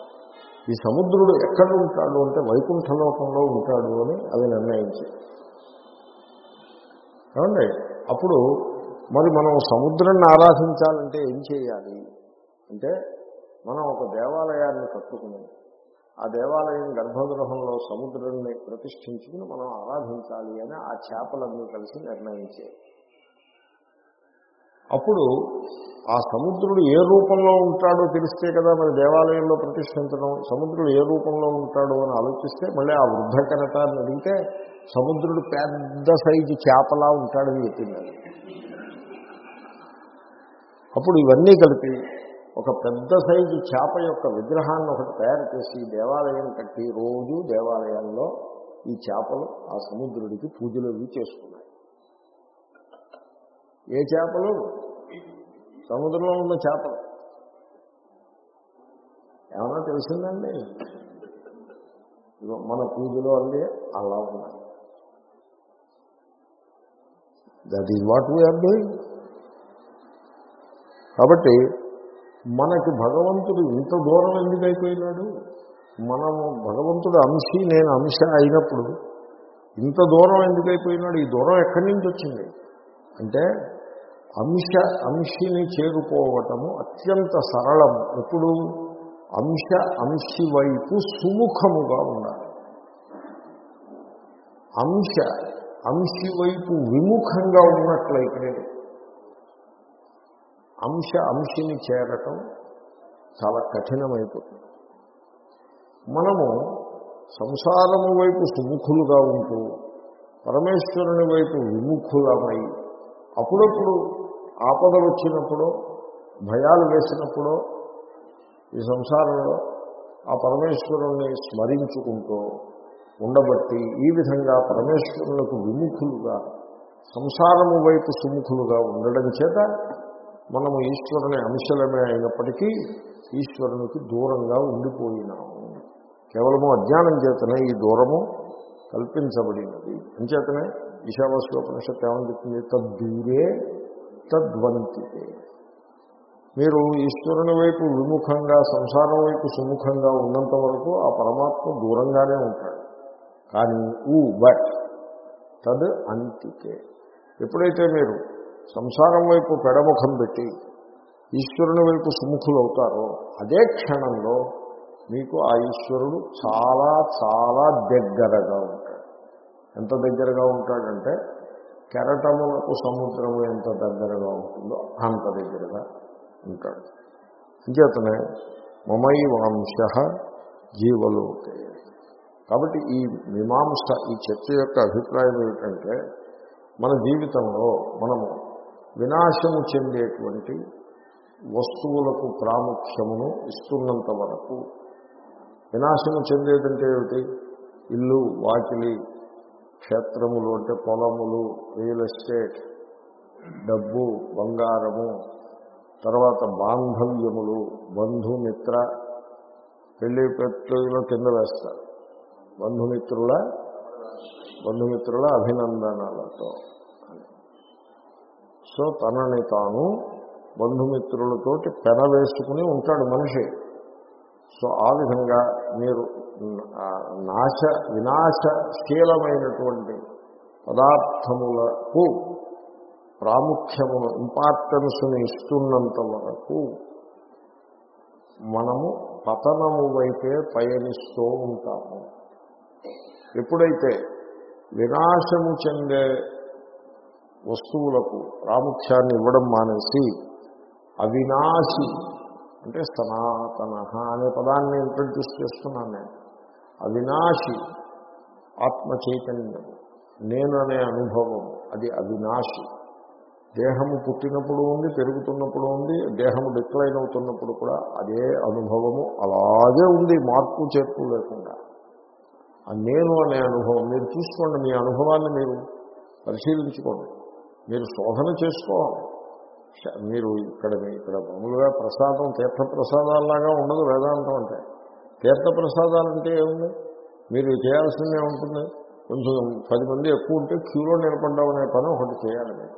ఈ సముద్రుడు ఎక్కడ ఉంటాడు అంటే వైకుంఠలోకంలో ఉంటాడు అని అది నిర్ణయించి ఏమండి? అప్పుడు మరి మనం సముద్రాన్ని ఆరాధించాలంటే ఏం చేయాలి? అంటే మనం ఒక దేవాలయాన్ని కట్టుకుని ఆ దేవాలయం గర్భగృహంలో సముద్రాన్ని ప్రతిష్ఠించుకుని మనం ఆరాధించాలి అని ఆ చేపలన్నీ కలిసి నిర్ణయించాయి. అప్పుడు ఆ సముద్రుడు ఏ రూపంలో ఉంటాడో తెలిస్తే కదా మరి దేవాలయంలో ప్రతిష్ఠించడం. సముద్రుడు ఏ రూపంలో ఉంటాడో అని ఆలోచిస్తే మళ్ళీ ఆ వృద్ధ కనకాన్ని అడిగితే సముద్రుడు పెద్ద సైజు చేపలా ఉంటాడని చెప్పింది. అప్పుడు ఇవన్నీ కలిపి ఒక పెద్ద సైజు చేప యొక్క విగ్రహాన్ని ఒకటి తయారు చేసి దేవాలయం కట్టి రోజు దేవాలయంలో ఈ చేపలు ఆ సముద్రుడికి పూజలు అవి చేసుకున్నాయి. ఏ చేపలు? సముద్రంలో ఉన్న చేపలు. ఏమన్నా తెలిసిందండి? మన పూజలో అంటే అలా ఉన్నాయి. That is what we are doing కాబట్టి మనకి భగవంతుడు ఇంత దూరం ఎందుకు అయిపోయినాడు? మనము భగవంతుడు అంశి నేను అంశ అయినప్పుడు ఇంత దూరం ఎందుకు అయిపోయినాడు? ఈ దూరం ఎక్కడి నుంచి వచ్చింది? అంటే అంశ అంశిని చేరుకోవటము అత్యంత సరళము. ఎప్పుడు? అంశ అంశి వైపు సుముఖముగా ఉండాలి. అంశ అంశి వైపు విముఖంగా ఉన్నట్లయితే అంశ అంశిని చేరటం చాలా కఠినమైపోతుంది. మనము సంసారము వైపు సుముఖులుగా ఉంటూ పరమేశ్వరుని వైపు విముఖులమై అప్పుడప్పుడు ఆపదలు వచ్చినప్పుడు భయాలు వేసినప్పుడు ఈ సంసారంలో ఆ పరమేశ్వరుణ్ణి స్మరించుకుంటూ ఉండబట్టి ఈ విధంగా పరమేశ్వరులకు విముఖులుగా సంసారము వైపు సుముఖులుగా ఉండడం చేత మనము ఈశ్వరుని అంశలమే అయినప్పటికీ ఈశ్వరునికి దూరంగా ఉండిపోయినాము. కేవలము అజ్ఞానం చేతనే ఈ దూరము కల్పించబడినది. అంచేతనే ఈశావాస్యోపనిషత్తు ఏమని చెప్తుంది? తద్దూరే తద్వంతితే. మీరు ఈశ్వరుని వైపు విముఖంగా సంసారం వైపు సుముఖంగా ఉన్నంత వరకు ఆ పరమాత్మ దూరంగానే ఉంటాడు. కానీ ఊ బట్ తద్ అంతికే. ఎప్పుడైతే మీరు సంసారం వైపు పెడముఖం పెట్టి ఈశ్వరుని వైపు సుముఖులు అవుతారో అదే క్షణంలో మీకు ఆ ఈశ్వరుడు చాలా చాలా దగ్గరగా ఉంటాడు. ఎంత దగ్గరగా ఉంటాడంటే కెరటములకు సముద్రము ఎంత దగ్గరగా ఉంటుందో అంత దగ్గరగా ఉంటాడు. అంచేతనే మమై వాంశ జీవలోకే. కాబట్టి ఈ మీమాంస ఈ చర్చ యొక్క అభిప్రాయం ఏమిటంటే మన జీవితంలో మనము వినాశము చెందేటువంటి వస్తువులకు ప్రాముఖ్యమును ఇస్తున్నంత వరకు వినాశము చెందేదంటే ఏమిటి? ఇల్లు వాకిలి క్షేత్రములు అంటే పొలములు రియల్ ఎస్టేట్ డబ్బు బంగారము తర్వాత బాంధవ్యములు బంధుమిత్ర పెళ్ళి పెట్టులో కింద వేస్తారు. బంధుమిత్రుల బంధుమిత్రుల అభినందనలతో. సో తనని తాను బంధుమిత్రులతోటి పెన వేసుకుని ఉంటాడు మనిషి. సో ఆ విధంగా మీరు నాశ వినాశశీలమైనటువంటి పదార్థములకు ప్రాముఖ్యమును ఇంపార్టెన్స్ని ఇస్తున్నంత వరకు మనము పతనము వైపే పయనిస్తూ ఉంటాము. ఎప్పుడైతే వినాశము చెందే వస్తువులకు ప్రాముఖ్యాన్ని ఇవ్వడం మానేసి అవినాశి అంటే సనాతన అనే పదాన్ని ఇంట్రడ్యూస్ చేస్తున్నాను నేను. అవినాశి ఆత్మ చైతన్యం నేను అనే అనుభవం అది అవినాశి. దేహము పుట్టినప్పుడు ఉంది పెరుగుతున్నప్పుడు ఉంది దేహము డిక్లైన్ అవుతున్నప్పుడు కూడా అదే అనుభవము అలాగే ఉంది మార్పు చేర్పు లేకుండా. ఆ నేను అనే అనుభవం మీరు చూసుకోండి మీ అనుభవాన్ని మీరు పరిశీలించుకోండి. మీరు శోధన చేసుకోవాలి. మీరు ఇక్కడ ఇక్కడ మామూలుగా ప్రసాదం తీర్థప్రసాదాల్లాగా ఉండదు వేదాంతం అంటే. తీర్థప్రసాదాలంటే ఏముంది? మీరు చేయాల్సిందే ఉంటుంది. కొంచెం పది మంది ఎక్కువ ఉంటే క్యూలో నిలబడ్డాం అనే పని ఒకటి చేయాలి. మీరు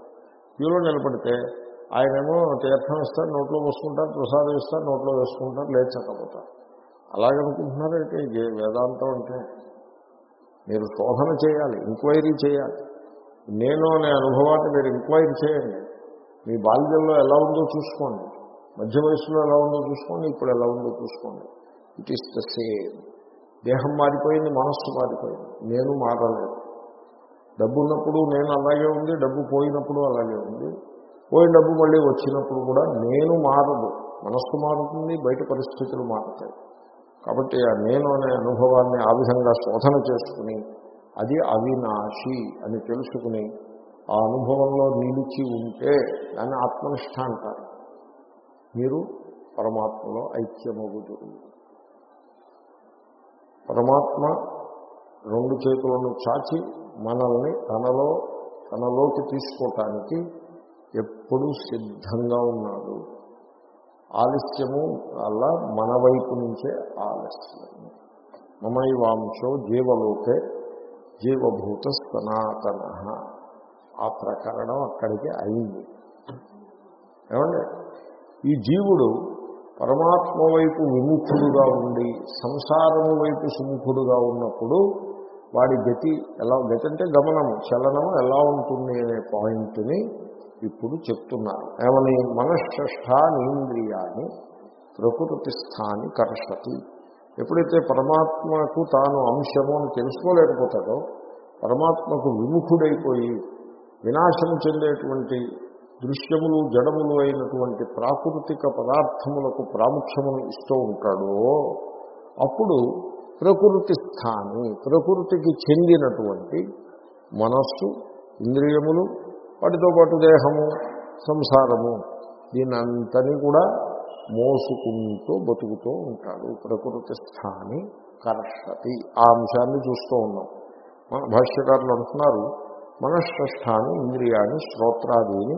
క్యూలో నిలబడితే ఆయనేమో తీర్థం ఇస్తారు నోట్లో వేసుకుంటారు ప్రసాదం ఇస్తారు నోట్లో వేసుకుంటారు లేచకపోతారు. అలాగనుకుంటున్నారైతే వేదాంతం అంటే మీరు శోధన చేయాలి ఎంక్వైరీ చేయాలి. నేను అనే అనుభవాన్ని మీరు ఎంక్వైరీ చేయండి. మీ బాల్యంలో ఎలా ఉందో చూసుకోండి. మధ్య వయసులో ఎలా ఉందో చూసుకోండి ఇప్పుడు ఎలా ఉందో చూసుకోండి. ఇట్ ఈస్ ద సేమ్ దేహం మారిపోయింది మనస్సు మారిపోయింది. నేను మారలేదు. డబ్బు ఉన్నప్పుడు నేను అలాగే ఉంది డబ్బు పోయినప్పుడు అలాగే ఉంది. పోయిన డబ్బు మళ్ళీ వచ్చినప్పుడు కూడా నేను మారదు. మనస్సు మారుతుంది బయట పరిస్థితులు మారుతాయి. కాబట్టి ఆ నేను అనే అనుభవాన్ని ఆ విధంగా శోధన చేసుకుని అది అవినాశి అని తెలుసుకుని ఆ అనుభవంలో నిలిచి ఉంటే దాన్ని ఆత్మనిష్ట అంటారు. మీరు పరమాత్మలో ఐక్యమగుదురు. పరమాత్మ రెండు చేతులను చాచి మనల్ని తనలో తనలోకి తీసుకోవటానికి ఎప్పుడూ సిద్ధంగా ఉన్నాడు. ఆలస్యము అలా మన వైపు నుంచే ఆలస్యము మమైవాంశో జీవలోకే జీవభూత సనాతన. ఆ ప్రకరణం అక్కడికి అయింది. ఏమండి? ఈ జీవుడు పరమాత్మ వైపు విముఖుడుగా ఉండి సంసారము వైపు సుముఖుడుగా ఉన్నప్పుడు వాడి గతి ఎలా గతి అంటే గమనము చలనము ఎలా ఉంటుంది అనే పాయింట్ని ఇప్పుడు చెప్తున్నారు. ఏమని? మనశ్రేష్టానీంద్రియాన్ని ప్రకృతి స్థాని కర్షతి. ఎప్పుడైతే పరమాత్మకు తాను అంశము అని తెలుసుకోలేకపోతాడో పరమాత్మకు విముఖుడైపోయి వినాశం చెందేటువంటి దృశ్యములు జడములు అయినటువంటి ప్రాకృతిక పదార్థములకు ప్రాముఖ్యమును ఇస్తూ ఉంటాడో అప్పుడు ప్రకృతి స్థాని ప్రకృతికి చెందినటువంటి మనస్సు ఇంద్రియములు వాటితో పాటు దేహము సంసారము దీనంతని కూడా మోసుకుంటూ బతుకుతూ ఉంటాడు. ప్రకృతి స్థాని కర్షతి. ఆ అంశాన్ని చూస్తూ ఉన్నాం. మన భాష్యకారులు అంటున్నారు మనశ్రష్టాన్ని ఇంద్రియాన్ని శ్రోత్రాదీని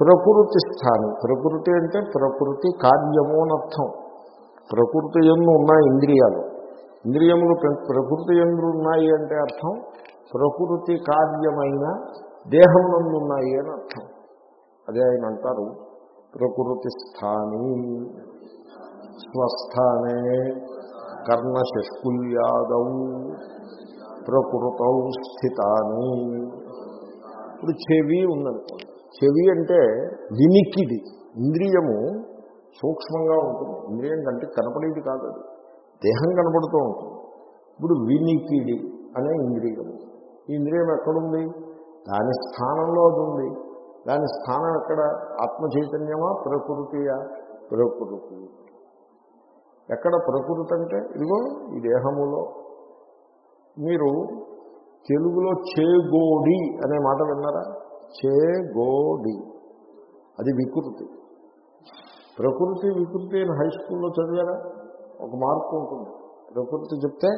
ప్రకృతి స్థాని. ప్రకృతి అంటే ప్రకృతి కార్యము అర్థం. ప్రకృతి ఎందు ఉన్నాయి ఇంద్రియాలు. ఇంద్రియములు ప్రకృతి ఎందు ఉన్నాయి అంటే అర్థం ప్రకృతి కార్యమైన దేహం నందు ఉన్నాయి అని అర్థం. అదే ఆయన అంటారు ప్రకృతి స్థాని స్వస్థానే కర్ణశష్కుల్యాదౌ ప్రకృతౌ స్థితాని. ఇప్పుడు చెవి ఉందనుకోండి. చెవి అంటే వినికిడి. ఇంద్రియము సూక్ష్మంగా ఉంటుంది. ఇంద్రియం కంటే కనపడేది కాదు అది. దేహం కనపడుతూ ఉంటుంది. ఇప్పుడు వినికిడి అనే ఇంద్రియము ఈ ఇంద్రియం ఎక్కడుంది? దాని స్థానంలో అది ఉంది. దాని స్థానం ఎక్కడ? ఆత్మ చైతన్యమా? ప్రకృతియా? ప్రకృతి. ఎక్కడ ప్రకృతి అంటే? ఇదిగో ఈ దేహములో. మీరు తెలుగులో చేగోడి అనే మాట విన్నారా? చేగోడి అది వికృతి. ప్రకృతి వికృతి అని హై స్కూల్లో చదివారా? ఒక మార్పు ఉంటుంది. ప్రకృతి చెప్తే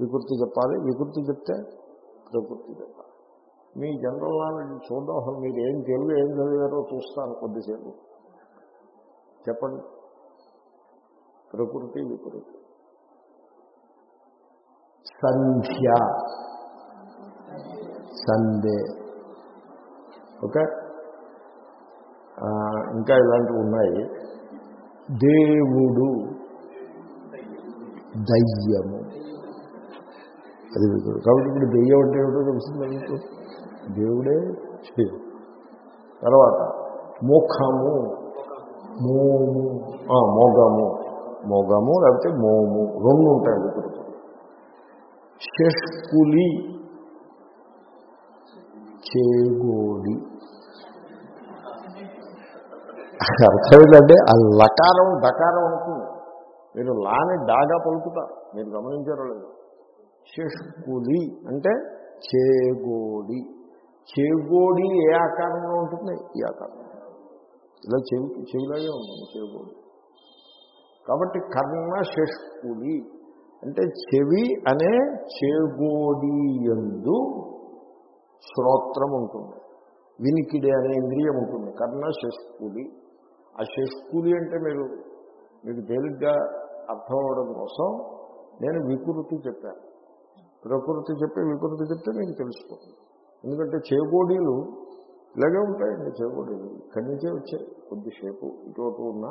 వికృతి చెప్పాలి వికృతి చెప్తే ప్రకృతి చెప్పాలి. మీ జనరల్ నాలెడ్జ్ చూద్దాం. అసలు మీరు ఏం తెలుగు ఏం చదివారో చూస్తాను కొద్దిసేపు. చెప్పండి. ప్రకృతి వికృతి. సంధ్య. సందే. ఓకే? ఇంకా ఇలాంటివి ఉన్నాయి. దేవుడు దయ్యము. అది కాబట్టి ఇప్పుడు దెయ్యం అంటే ఏమిటో తెలుస్తుంది మీకు? దేవుడే చేయు తర్వాత ముఖము మోము. మోగము. మోగము లేకపోతే మోము. రెండు ఉంటాయి వికృతులు షష్కులి చేగోడి. అర్థమైందంటే ఆ లకారం డకారం అవుతుంది మీరు లాని డాగా పలుకుతారు. మీరు గమనించారో లేదు. చెష్కులి అంటే చేగోడి. చేగోడి ఏ ఆకారంలో ఉంటుంది? ఈ ఆకారం. ఇలా చెవి చెవిలాగే ఉంటుంది చేగోడి. కాబట్టి కర్ణ షష్కులి అంటే చెవి అనే చేగోడి ఎందు శ్రోత్రం ఉంటుంది. వినికిడి అనే ఇంద్రియం ఉంటుంది. కర్ణ షష్కులి ఆ షష్కులి అంటే మీరు మీకు తేలిగ్గా అర్థం అవడం కోసం నేను వికృతి చెప్పాను ప్రకృతి చెప్పి వికృతి చెప్తే మీకు తెలిసిపోతుంది ఎందుకంటే చేకోడీలు ఇలాగే ఉంటాయండి చేకోడీలు ఇక్కడి నుంచే వచ్చాయి కొద్దిసేపు ఇటువంటి ఉన్నా.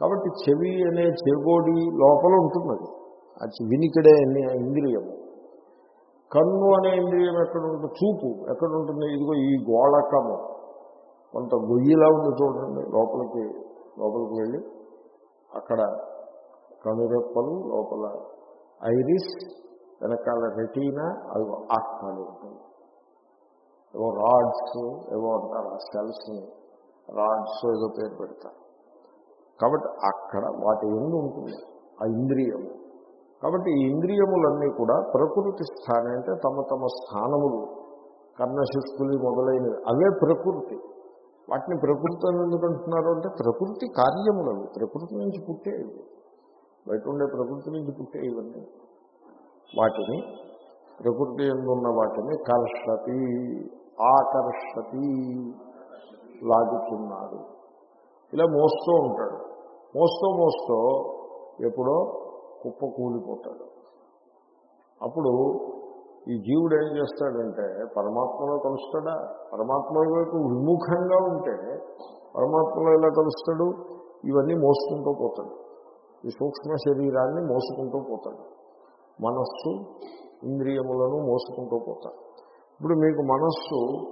కాబట్టి చెవి అనే చేగోడి లోపల ఉంటుంది అది వినికిడే అనే ఇంద్రియము. కన్ను అనే ఇంద్రియం ఎక్కడ ఉంటుంది చూపు ఎక్కడ ఉంటుంది ఇదిగో ఈ గోళకము. కొంత గొయ్యిలా ఉంది చూడండి లోపలికి లోపలికి వెళ్ళి అక్కడ కనురెప్పలు లోపల ఐరిస్ వెనకాల రెటీనా అవి ఆత్మలు ఉంటుంది. ఏవో రాడ్స్ ఏవో అంటారు ఆ సెల్స్ని రాడ్స్ ఏదో పేరు పెడతారు. కాబట్టి అక్కడ వాటి ఎందు ఉంటుంది ఆ ఇంద్రియము. కాబట్టి ఈ ఇంద్రియములన్నీ కూడా ప్రకృతి స్థానం అంటే తమ తమ స్థానములు. కర్ణశుష్కులు మొదలైనవి. అవే ప్రకృతి. వాటిని ప్రకృతి అని ఎందుకు అంటున్నారు అంటే ప్రకృతి కార్యములవి. ప్రకృతి నుంచి పుట్టేవి బయట ఉండే ప్రకృతి నుంచి పుట్టే ఇవన్నీ. వాటిని ప్రకృతి ఎందున్న వాటిని కర్షతి ఆకర్షతి లాగుతున్నాడు ఇలా మోస్తూ ఉంటాడు. మోస్తూ మోస్తూ ఎప్పుడో కుప్ప కూలిపోతాడు. అప్పుడు ఈ జీవుడు ఏం చేస్తాడంటే పరమాత్మలో కలుస్తాడా? పరమాత్మ వైపు విముఖంగా ఉంటే పరమాత్మలో ఎలా కలుస్తాడు? ఇవన్నీ మోసుకుంటూ పోతాడు. ఈ సూక్ష్మ శరీరాన్ని మోసుకుంటూ పోతాడు. మనస్సు ఇంద్రియములను మోసుకుంటూ పోతాడు. ఇప్పుడు మీకు మనస్సు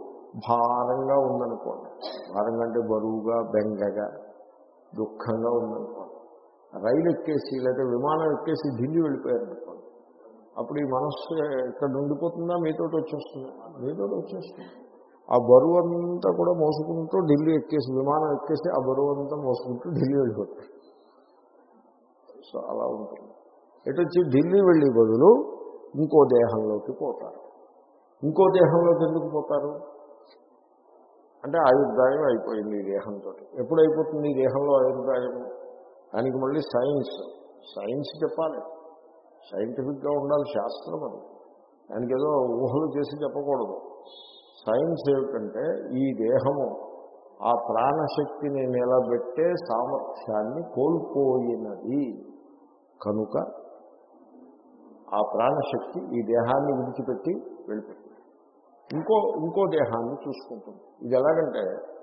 భారంగా ఉందనుకోండి. భారంగా అంటే బరువుగా బెంగగా దుఃఖంగా ఉందనుకోండి. రైలు ఎక్కేసి లేదా విమానం ఎక్కేసి ఢిల్లీ వెళ్ళిపోయారనుకోండి. అప్పుడు ఈ మనస్సు ఎక్కడ ఉండిపోతుందా మీతోటి వచ్చేస్తుంది. మీతోటి వచ్చేస్తుంది. ఆ బరువు అంతా కూడా మోసుకుంటూ ఢిల్లీ ఎక్కేసి విమానం ఎక్కేసి ఆ బరువు అంతా మోసుకుంటూ ఢిల్లీ వెళ్ళిపోతారు. సో అలా ఉంటుంది. ఎటు వచ్చి ఢిల్లీ వెళ్ళి బదులు ఇంకో దేహంలోకి పోతారు. ఇంకో దేహంలోకి ఎందుకు పోతారు? అంటే ఆయుర్దాయం అయిపోయింది ఈ దేహంతో ఎప్పుడు అయిపోతుంది ఈ దేహంలో ఆయుర్దాయం? దానికి మళ్ళీ సైన్స్. సైన్స్ చెప్పాలి. సైంటిఫిక్గా ఉండాలి శాస్త్రం అది. దానికి ఏదో ఊహలు చేసి చెప్పకూడదు. సైన్స్ ఏమిటంటే ఈ దేహము ఆ ప్రాణశక్తిని నిలబెట్టే సామర్థ్యాన్ని కోల్పోయినది. కనుక ఆ ప్రాణశక్తి ఈ దేహాన్ని విడిచిపెట్టి వెళ్ళిపోతుంది. ఇంకో ఇంకో దేహాన్ని చూసుకుంటుంది. ఇది ఎలాగంటే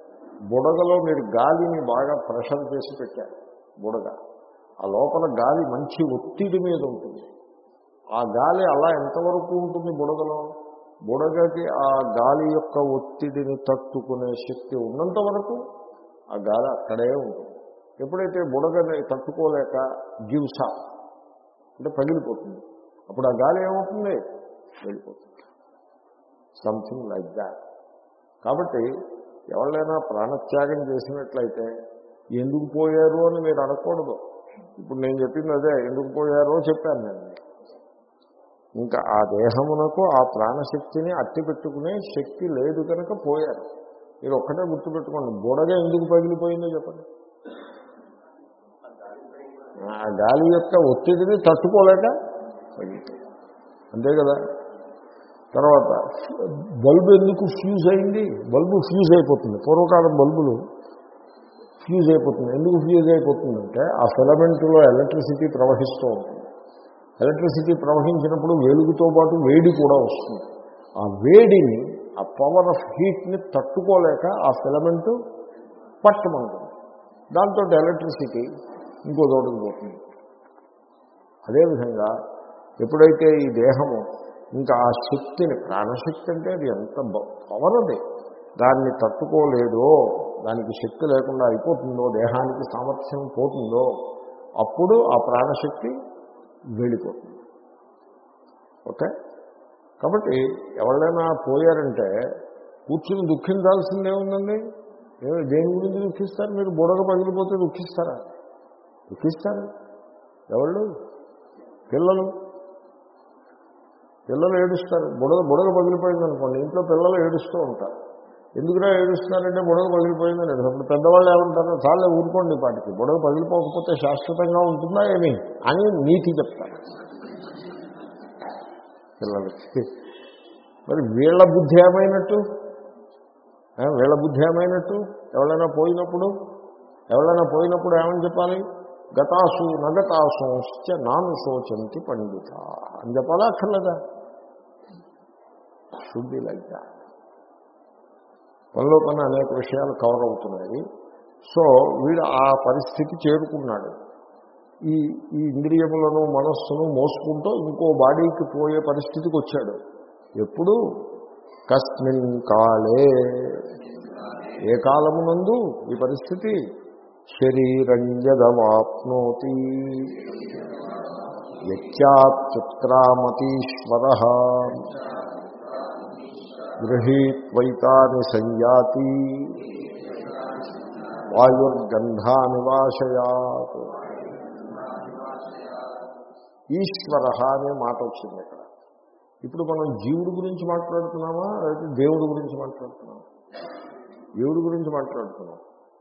బుడగలో మీరు గాలిని బాగా ప్రెషర్ చేసి పెట్టారు. బుడగ. ఆ లోపల గాలి మంచి ఒత్తిడి మీద ఉంటుంది. ఆ గాలి అలా ఎంతవరకు ఉంటుంది బుడగలో? బుడగకి ఆ గాలి యొక్క ఒత్తిడిని తట్టుకునే శక్తి ఉన్నంత వరకు ఆ గాలి అక్కడే ఉంటుంది. ఎప్పుడైతే బుడగని తట్టుకోలేక గివ్స అంటే పగిలిపోతుంది. అప్పుడు ఆ గాలి ఏమవుతుంది? వెళ్ళిపోతుంది. సంథింగ్ లైక్ దాట్ కాబట్టి ఎవరైనా ప్రాణత్యాగం చేసినట్లయితే ఎందుకు పోయారు అని మీరు అనకూడదు. ఇప్పుడు నేను చెప్పింది అదే ఎందుకు పోయారో చెప్పాను నేను. ఇంకా ఆ దేహమునకు ఆ ప్రాణశక్తిని అట్టి పెట్టుకునే శక్తి లేదు కనుక పోయారు. మీరు ఒక్కటే గుర్తుపెట్టుకోండి బుడగ ఎందుకు పగిలిపోయిందో చెప్పండి. ఆ గాలి యొక్క ఒత్తిడిని తట్టుకోలేక అంతే కదా? తర్వాత బల్బు ఎందుకు ఫ్యూజ్ అయింది? బల్బు ఫ్యూజ్ అయిపోతుంది. పూర్వకాలం బల్బులు ఫ్యూజ్ అయిపోతుంది. ఎందుకు ఫ్యూజ్ అయిపోతుందంటే ఆ ఫిలమెంట్లో ఎలక్ట్రిసిటీ ప్రవహిస్తూ ఉంటుంది. ఎలక్ట్రిసిటీ ప్రవహించినప్పుడు వెలుగుతో పాటు వేడి కూడా వస్తుంది. ఆ వేడిని ఆ పవర్ ఆఫ్ హీట్ని తట్టుకోలేక ఆ ఫిలమెంట్ పట్టమంటుంది. దాంతో ఎలక్ట్రిసిటీ ఇంకో చోటుకు పోతుంది. అదేవిధంగా ఎప్పుడైతే ఈ దేహము ఇంకా ఆ శక్తిని ప్రాణశక్తి అంటే అది ఎంత పవర్ అది. దాన్ని తట్టుకోలేదో దానికి శక్తి లేకుండా అయిపోతుందో దేహానికి సామర్థ్యం పోతుందో అప్పుడు ఆ ప్రాణశక్తి వెళ్ళిపోతుంది. ఓకే? కాబట్టి ఎవరైనా పోయారంటే కూర్చుని దుఃఖించాల్సిందే ఉందండి. ఏమో దేని గురించి దుఃఖిస్తారు? మీరు బుడగ పగిలిపోతే దుఃఖిస్తారా? దుఃఖిస్తారు? ఎవళ్ళు? పిల్లలు. పిల్లలు ఏడుస్తారు. బుడగ బుడగ పగిలిపోయింది అనుకోండి ఇంట్లో పిల్లలు ఏడుస్తూ ఉంటారు. ఎందుకురా ఏడుస్తున్నారంటే బుడగ పగిలిపోయిందని అప్పుడు పెద్దవాళ్ళు ఏమంటారు చాలా ఊరుకోండి పాటికి. బుడగ పగిలిపోకపోతే శాశ్వతంగా ఉంటుందా ఏమి? అని నీతి చెప్తారు. పిల్లలకి. మరి వీళ్ళ బుద్ధి ఏమైనట్టు? వీళ్ళ బుద్ధి ఏమైనట్టు? ఎవరైనా పోయినప్పుడు? ఎవరైనా పోయినప్పుడు ఏమని చెప్పాలి? గతాసు నగతాసుంశ్చ నాను శోచంతి పండిత అని చెప్పాలా? అక్కర్లేదా? శుద్ధి లైక్ పనిలో పని అనేక విషయాలు కవర్ అవుతున్నాయి. సో వీడు ఆ పరిస్థితి చేరుకున్నాడు. ఈ ఈ ఇంద్రియములను మనస్సును మోసుకుంటూ ఇంకో బాడీకి పోయే పరిస్థితికి వచ్చాడు. ఎప్పుడు? కస్మిన్ కాలే. ఏ కాలమునందు? ఈ పరిస్థితి? శరీరంజదవాప్నోతి యత్యాత్యుత్క్రామతీశ్వర గృహీత్వైతాని సంయాతి. వాయుర్గంధానివాశయాత్. ఈశ్వర అనే మాట వచ్చింది ఇక్కడ ఇప్పుడు మనం జీవుడి గురించి మాట్లాడుతున్నామా? లేకపోతే దేవుడి గురించి మాట్లాడుతున్నామా? దేవుడి గురించి మాట్లాడుతున్నాం.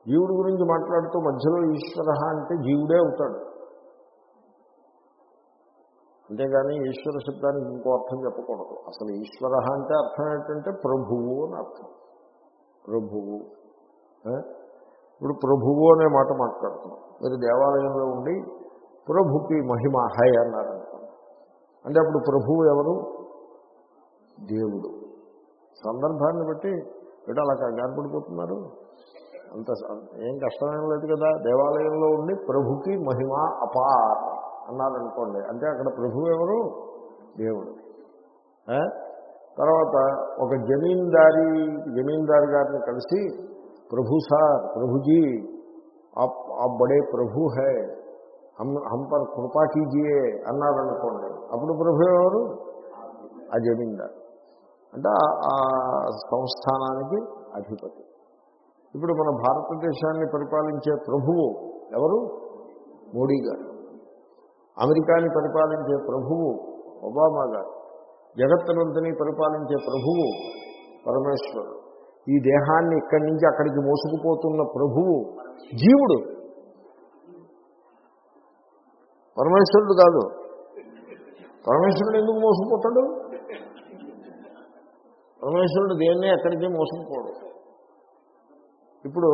జీవుడి గురించి మాట్లాడుతూ మధ్యలో ఈశ్వర అంటే జీవుడే అవుతాడు. అంతేగాని ఈశ్వర శబ్దానికి ఇంకో అర్థం చెప్పకూడదు. అసలు ఈశ్వర అంటే అర్థం ఏంటంటే ప్రభువు అని అర్థం. ప్రభువు. ఇప్పుడు ప్రభువు అనే మాట మాట్లాడుతున్నాం. మీరు దేవాలయంలో ఉండి ప్రభుకి మహిమ హై అన్నారు అంటే అప్పుడు ప్రభువు ఎవరు? దేవుడు. సందర్భాన్ని బట్టి వీడు అలా కంగారు పడిపోతున్నారు అంత ఏం కష్టమేం లేదు కదా. దేవాలయంలో ఉండి ప్రభుకి మహిమ అపార్. అన్నారనుకోండి. అంటే అక్కడ ప్రభువు ఎవరు? దేవుడు. తర్వాత ఒక జమీందారి జమీందారు గారిని కలిసి ప్రభు సార్ ప్రభుజీ ఆ బడే ప్రభు హే హం పర్ కృపా కీజియే అన్నారనుకోండి. అప్పుడు ప్రభు ఎవరు? ఆ జమీందారు. అంటే ఆ సంస్థానానికి అధిపతి. ఇప్పుడు మన భారతదేశాన్ని పరిపాలించే ప్రభువు ఎవరు? మోడీ గారు. అమెరికాని పరిపాలించే ప్రభువు ఒబామా గారు జగత్తునంతని పరిపాలించే ప్రభువు పరమేశ్వరుడు. ఈ దేహాన్ని ఇక్కడి నుంచి అక్కడికి మోసుకుపోతున్న ప్రభువు జీవుడు. పరమేశ్వరుడు కాదు. పరమేశ్వరుడు ఎందుకు మోసుకుపోతాడు? పరమేశ్వరుడు దేన్ని ఎక్కడికి మోసుకుపోడు? ఇప్పుడు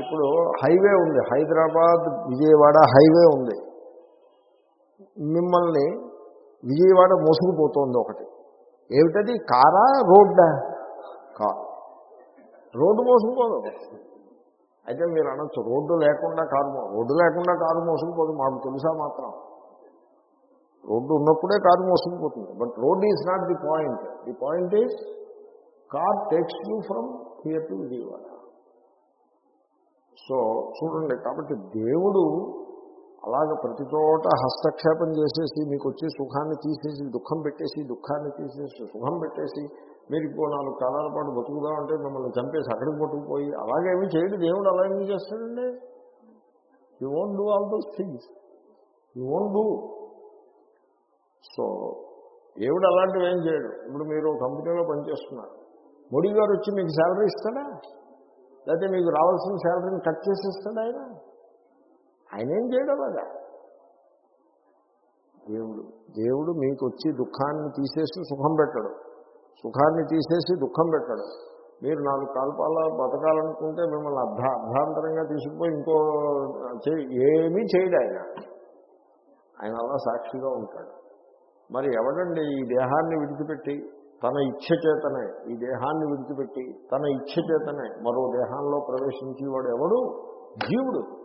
ఇప్పుడు హైవే ఉంది. హైదరాబాద్ విజయవాడ హైవే ఉంది. మిమ్మల్ని విజయవాడ మోసుకుపోతోంది ఒకటి. ఏమిటది? కారా రోడ్డా? కారు రోడ్డు మోసుకుపోదు అయితే మీరు అనొచ్చు రోడ్డు లేకుండా కారు రోడ్డు లేకుండా కారు మోసుకుపోదు మాకు తెలుసా మాత్రం. రోడ్డు ఉన్నప్పుడే car మోసుకుపోతుంది. But road is not the point. The point is car takes you from here to Vijayawada. So చూడండి కాబట్టి దేవుడు అలాగ ప్రతి చోట హస్తక్షేపం చేసేసి మీకు వచ్చి సుఖాన్ని తీసేసి దుఃఖం పెట్టేసి దుఃఖాన్ని తీసేసి సుఖం పెట్టేసి మీరు ఇంకో నాలుగు కాలాల పాటు బతుకుదామంటే మిమ్మల్ని చంపేసి అక్కడికి పట్టుకుపోయి అలాగేమి చేయడు. దేవుడు అలా ఏమి చేస్తాడండి? You won't do all those things you won't do so దేవుడు అలాంటివి ఏం చేయడు. ఇప్పుడు మీరు కంపెనీలో పనిచేస్తున్నారు. మోడీ గారు వచ్చి మీకు శాలరీ ఇస్తాడా? లేకపోతే మీకు రావాల్సిన శాలరీని కట్ చేసి ఇస్తాడా ఆయన? ఆయన ఏం చేయడం దేవుడు దేవుడు మీకు వచ్చి దుఃఖాన్ని తీసేసి సుఖం పెట్టడు. సుఖాన్ని తీసేసి దుఃఖం పెట్టడు. మీరు నాలుగు కాల్పాల బతకాలనుకుంటే మిమ్మల్ని అర్ధ అర్ధాంతరంగా తీసుకుపోయి ఇంకో ఏమీ చేయడు ఆయన. ఆయన అలా సాక్షిగా ఉంటాడు. మరి ఎవడండి ఈ దేహాన్ని విడిచిపెట్టి? తన ఇచ్ఛ చేతనే. ఈ దేహాన్ని విడిచిపెట్టి తన ఇచ్ఛ చేతనే. మరో దేహంలో ప్రవేశించేవాడు ఎవడు? జీవుడు.